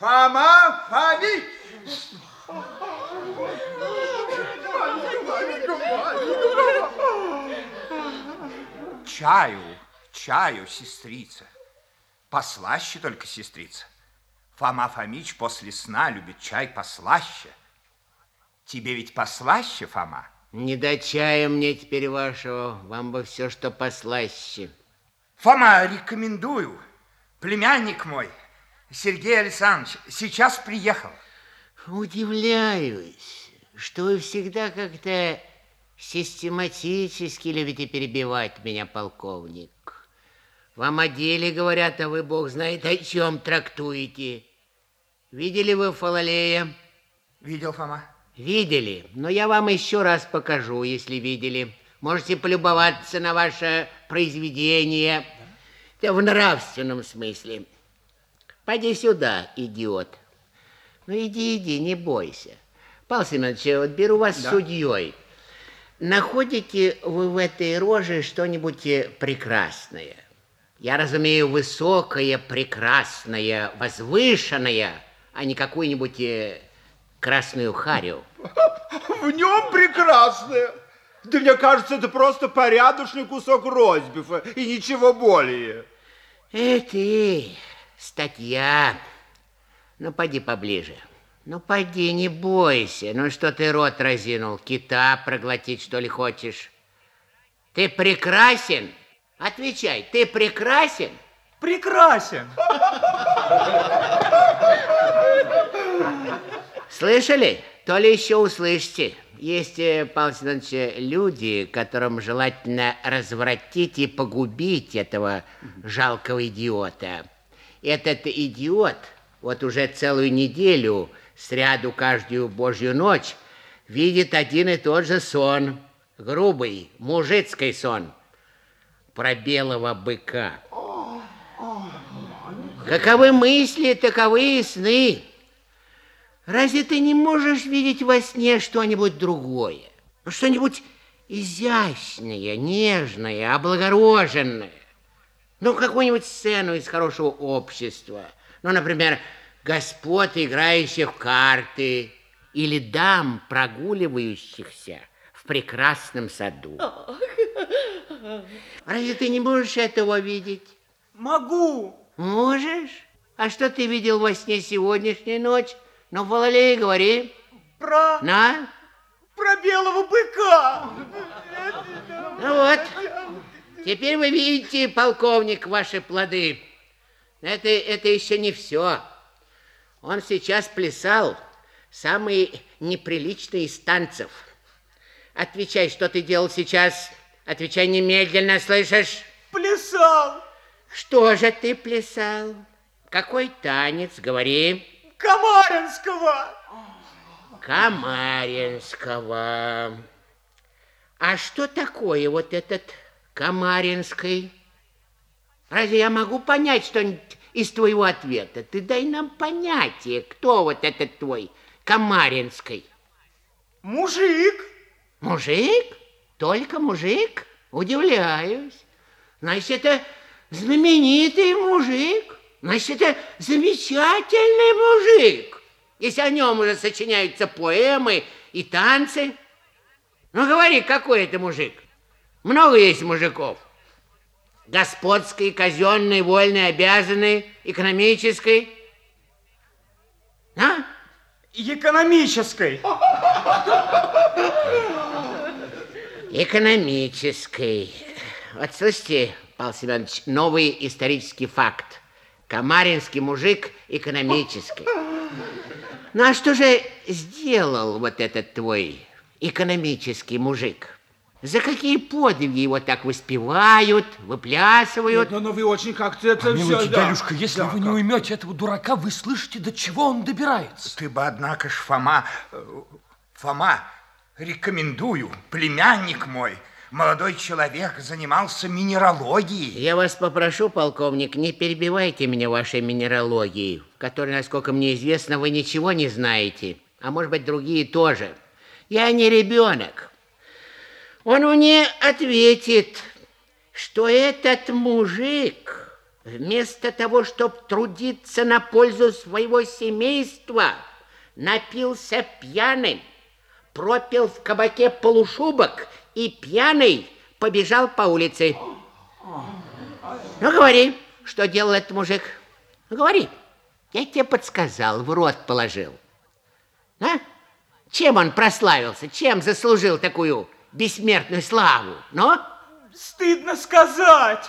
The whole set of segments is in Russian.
Фома Фомич! Чаю, чаю, сестрица. Послаще только, сестрица. Фома Фомич после сна любит чай послаще. Тебе ведь послаще, Фома? Не до чая мне теперь вашего, вам бы все, что послаще. Фома, рекомендую. Племянник мой, Сергей Александрович, сейчас приехал. Удивляюсь, что вы всегда как-то систематически любите перебивать меня, полковник. Вам о деле говорят, а вы, бог знает, о чем трактуете. Видели вы Фалалея? Видел, Фома. Видели, но я вам еще раз покажу, если видели. Можете полюбоваться на ваше произведение да? в нравственном смысле. Пойди сюда, идиот. Ну иди, иди, не бойся. Павел Семенович, вот беру вас да. судьей. Находите вы в этой роже что-нибудь прекрасное? Я разумею, высокое, прекрасное, возвышенное, а не какую-нибудь э, красную харю. В нем прекрасное. Да мне кажется, это просто порядочный кусок розбифа и ничего более. Эх ты, статья. Ну, пойди поближе. Ну, пойди, не бойся. Ну, что ты рот разинул? Кита проглотить, что ли, хочешь? Ты прекрасен? Отвечай, ты прекрасен? Прекрасен. Слышали? То ли еще услышите. Есть, э, Павел Семенович, люди, которым желательно развратить и погубить этого жалкого идиота. Этот идиот вот уже целую неделю, сряду каждую божью ночь, видит один и тот же сон. Грубый, мужицкий сон. Про белого быка. Каковы мысли, таковы и сны. Разве ты не можешь видеть во сне что-нибудь другое? Что-нибудь изящное, нежное, облагороженное? Ну, какую-нибудь сцену из хорошего общества. Ну, например, господ, играющих в карты, или дам, прогуливающихся в прекрасном саду. Разве ты не можешь этого видеть? Могу. Можешь? А что ты видел во сне сегодняшней ночь? Ну, Валалей, говори. Про... На? Про белого быка. Ну вот. Теперь вы видите, полковник, ваши плоды. Это, это еще не все. Он сейчас плясал самый неприличный из танцев. Отвечай, что ты делал сейчас. Отвечай немедленно, слышишь? Плясал. Что же ты плясал? Какой танец, говори. Камаринского. Камаринского. А что такое вот этот Камаринский? Разве я могу понять что-нибудь из твоего ответа? Ты дай нам понятие, кто вот этот твой Камаринский. Мужик. Мужик? Только мужик? Удивляюсь. Значит, это знаменитый мужик. Значит, это замечательный мужик. Если о нем уже сочиняются поэмы и танцы. Ну, говори, какой это мужик? Много есть мужиков. Господской, казенной, вольной, обязанной, экономической. А? Экономической. Экономической. Вот слышите, Павел Семенович, новый исторический факт. Камаринский мужик экономический. Ну а что же сделал вот этот твой экономический мужик? За какие подвиги его так воспевают, выплясывают? Нет, но, но вы очень как-то это Помилуйте, все... дядюшка, да. если да, вы не уймете этого дурака, вы слышите, до чего он добирается. Ты бы, однако ж, Фома, э, Фома, рекомендую, племянник мой, молодой человек, занимался минералогией. Я вас попрошу, полковник, не перебивайте меня вашей минералогией, в которой, насколько мне известно, вы ничего не знаете, а может быть, другие тоже. Я не ребенок. Он мне ответит, что этот мужик вместо того, чтобы трудиться на пользу своего семейства, напился пьяным, пропил в кабаке полушубок и пьяный побежал по улице. Ну, говори, что делал этот мужик. Ну, говори. Я тебе подсказал, в рот положил. А? Чем он прославился? Чем заслужил такую бессмертную славу? Ну? Стыдно сказать.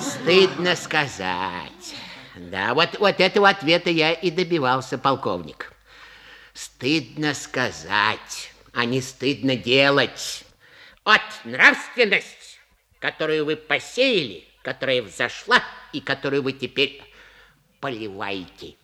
Стыдно сказать. Да, вот, вот этого ответа я и добивался, полковник. Стыдно сказать, а не стыдно делать. Вот нравственность, которую вы посеяли, которая взошла и которую вы теперь поливаете.